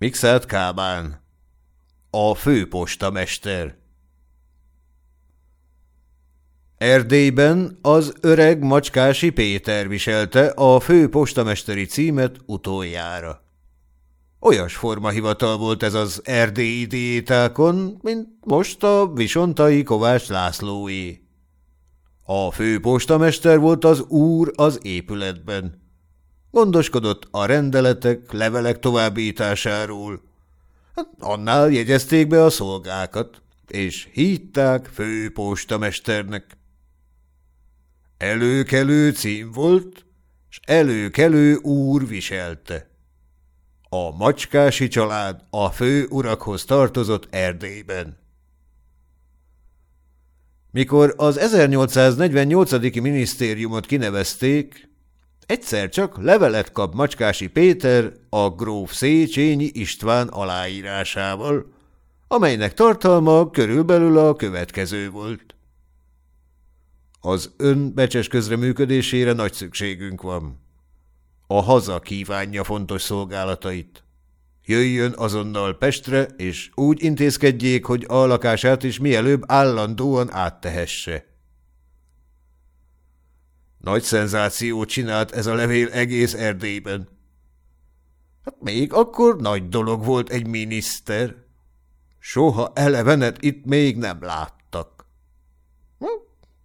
Mixelt Kábán A főpostamester Erdélyben az öreg macskási Péter viselte a főpostamesteri címet utoljára. Olyas formahivatal volt ez az erdélyi diétákon, mint most a visontai Kovács Lászlóé. A főpostamester volt az úr az épületben. Gondoskodott a rendeletek, levelek továbbításáról. Hát annál jegyezték be a szolgákat, és hívták főpostamesternek. Előkelő cím volt, s előkelő úr viselte. A macskási család a fő urakhoz tartozott Erdélyben. Mikor az 1848. minisztériumot kinevezték, egyszer csak levelet kap Macskási Péter a gróf Széchenyi István aláírásával, amelynek tartalma körülbelül a következő volt. Az ön becses közreműködésére nagy szükségünk van. A haza kívánja fontos szolgálatait. Jöjjön azonnal Pestre, és úgy intézkedjék, hogy a lakását is mielőbb állandóan áttehesse. Nagy szenzációt csinált ez a levél egész Erdélyben. Hát még akkor nagy dolog volt egy miniszter. Soha elevenet itt még nem láttak. Hm?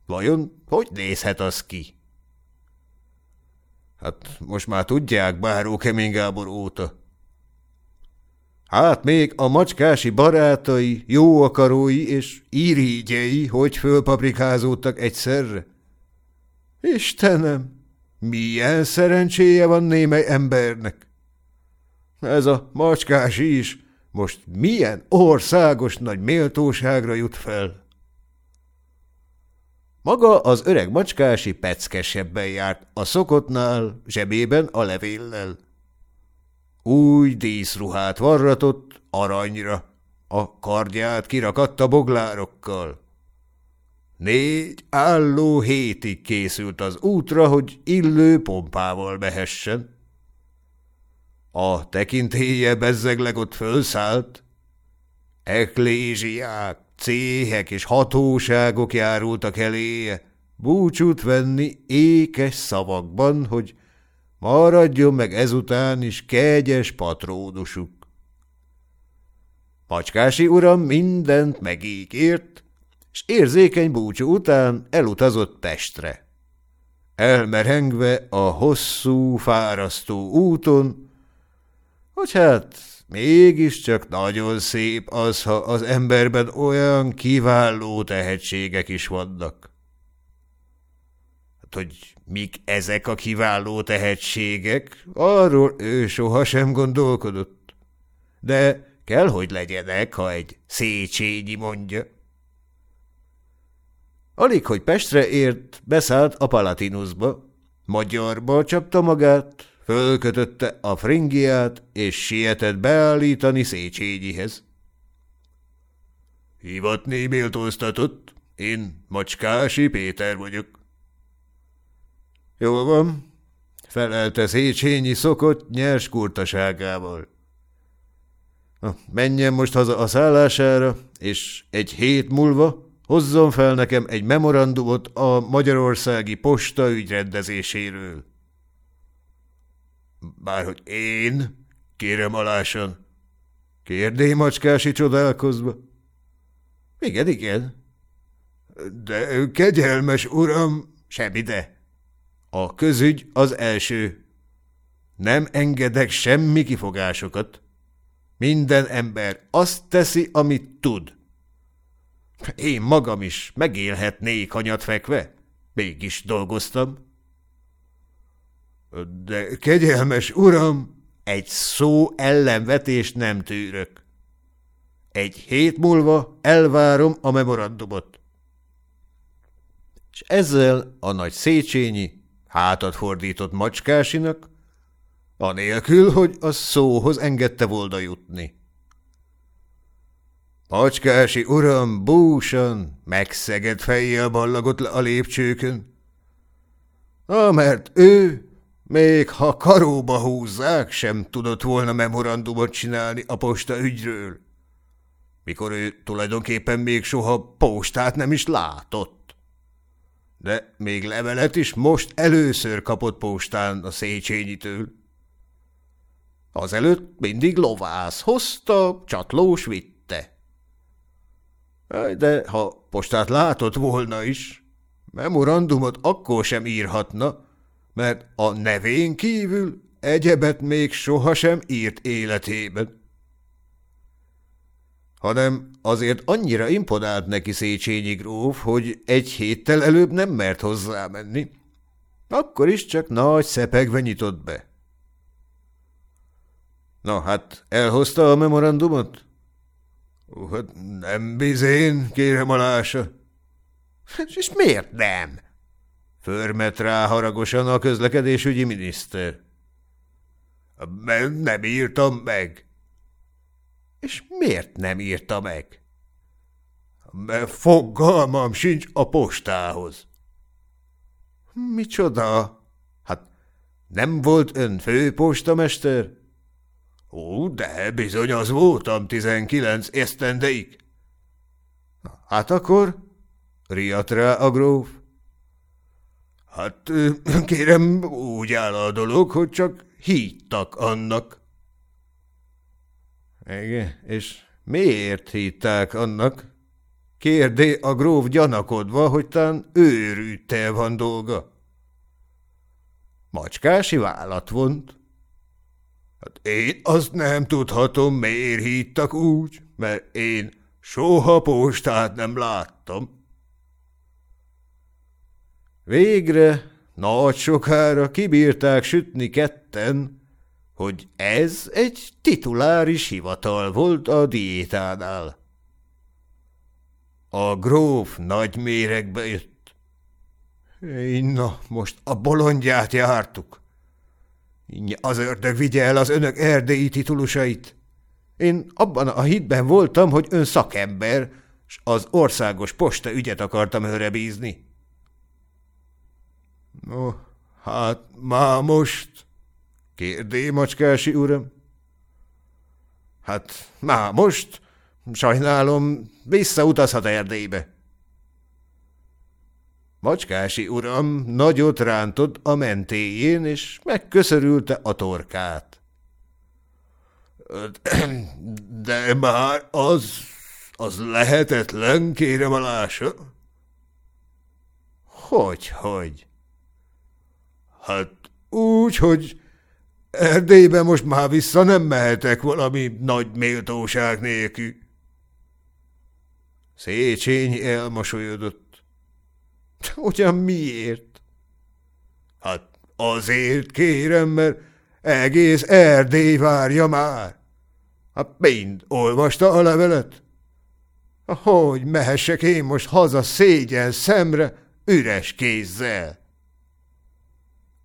Vajon hogy nézhet az ki? Hát most már tudják Báró Kemény Gábor óta. Hát még a macskási barátai, jó akarói és irigyei hogy fölpaprikázódtak egyszerre? Istenem, milyen szerencséje van némely embernek! Ez a macskási is most milyen országos nagy méltóságra jut fel! Maga az öreg macskási peckesebben járt, a szokottnál, zsebében a levéllel. Új díszruhát varratott aranyra, a kardját kirakatta boglárokkal. Négy álló hétig készült az útra, hogy illő pompával mehessen. A tekintélye bezzegleg ott fölszállt. Eklézsiák, céhek és hatóságok járultak eléje, búcsút venni ékes szavakban, hogy maradjon meg ezután is kegyes patrónusuk. Macskási uram mindent megígért, és érzékeny búcsú után elutazott Pestre. Elmerengve a hosszú, fárasztó úton, hogy hát Mégiscsak nagyon szép az, ha az emberben olyan kiváló tehetségek is vannak. Hát, hogy mik ezek a kiváló tehetségek, arról ő sohasem gondolkodott. De kell, hogy legyenek, ha egy Széchenyi mondja. Alig, hogy Pestre ért, beszállt a Palatinusba. Magyarba csapta magát, Fölkötötte a fringiát, és sietett beállítani Széchenyihez. Hivatni méltóztatott, én Macskási Péter vagyok. Jól van, felelte Széchenyi szokott nyers kurtaságával. Menjen most haza a szállására, és egy hét múlva hozzon fel nekem egy memorandumot a magyarországi posta ügyrendezéséről. Bárhogy én? Kérem alásan. Kérdé macskási csodálkozva. Igen, igen. De kegyelmes uram, semmi de. A közügy az első. Nem engedek semmi kifogásokat. Minden ember azt teszi, amit tud. Én magam is megélhetnék hanyat fekve. Mégis dolgoztam. De kegyelmes uram, egy szó ellenvetést nem tűrök. Egy hét múlva elvárom a memorandumot. És ezzel a nagy Széchenyi hátat fordított macskásinak, anélkül, hogy a szóhoz engedte volna jutni. Macskási uram búsan, megszegett fejjel ballagott le a lépcsőkön, Ah, mert ő Még ha karóba húzzák, sem tudott volna memorandumot csinálni a posta ügyről. Mikor ő tulajdonképpen még soha postát nem is látott. De még levelet is most először kapott postán a Széchenyitől. Azelőtt mindig lovász, hozta, csatlós vitte. De ha postát látott volna is, memorandumot akkor sem írhatna, mert a nevén kívül egyebet még sohasem írt életében. Hanem azért annyira imponált neki Széchenyi gróf, hogy egy héttel előbb nem mert hozzá menni. Akkor is csak nagy szepegve nyitott be. Na hát, elhozta a memorandumot? Hát nem bizén, kérem alása. És miért nem? Förmet rá haragosan a közlekedésügyi miniszter. Mert nem írtam meg. És miért nem írta meg? Mert fogalmam sincs a postához. Micsoda? Hát nem volt ön főpostamester? Ó, de bizony az voltam tizenkilenc esztendeig. Hát akkor riadt rá a gróf. Hát kérem, úgy áll a dolog, hogy csak hívtak annak. Igen, és miért hívták annak? Kérdé a gróf gyanakodva, hogy tán őrűttel van dolga. Macskási vállat vont. Hát én azt nem tudhatom, miért hívtak úgy, mert én soha postát nem láttam. Végre, nagy sokára kibírták sütni ketten, hogy ez egy tituláris hivatal volt a diétánál. A gróf nagy méregbe jött. Na, most a bolondját jártuk. Az ördög vigye el az önök erdélyi titulusait. Én abban a hitben voltam, hogy ön szakember, s az országos posta ügyet akartam őre bízni. No, hát már most, kérdé, macskási uram. Hát már most, sajnálom, visszautazhat Erdélybe. Macskási uram nagyot rántott a mentéjén, és megköszörülte a torkát. De már az, az lehetetlen, kérem alása. Hogy, hogy? Hát úgy, hogy Erdélybe most már vissza nem mehetek valami nagy méltóság nélkül. Széchenyi elmosolyodott. Ugyan miért? Hát azért kérem, mert egész Erdély várja már. Hát mind olvasta a levelet? Hogy mehessek én most haza szégyen szemre, üres kézzel?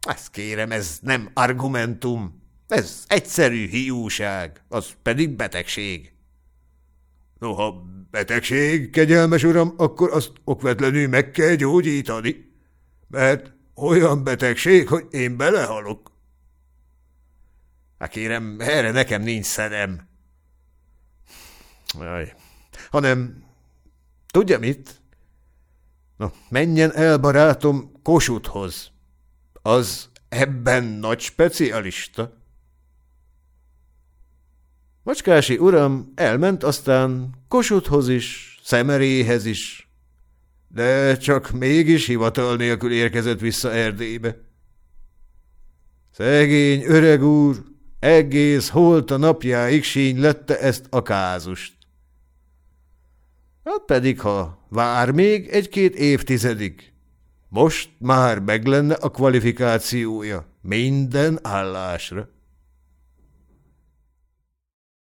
Ezt kérem, ez nem argumentum. Ez egyszerű hiúság, az pedig betegség. Noha betegség, kegyelmes uram, akkor azt okvetlenül meg kell gyógyítani, mert olyan betegség, hogy én belehalok. Hát kérem, erre nekem nincs szerem. Jaj, hanem, tudja mit? Na, menjen el, barátom, Kossuthhoz. Az ebben nagy specialista. Macskási uram elment aztán Kossuthhoz is, Szemeréhez is, de csak mégis hivatal nélkül érkezett vissza Erdélybe. Szegény öreg úr egész holt a napjáig lette ezt a kázust. Hát pedig, ha vár még egy-két évtizedig, most már meg a kvalifikációja minden állásra.